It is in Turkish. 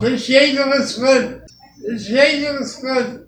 Das ist jederes Gott. Das ist.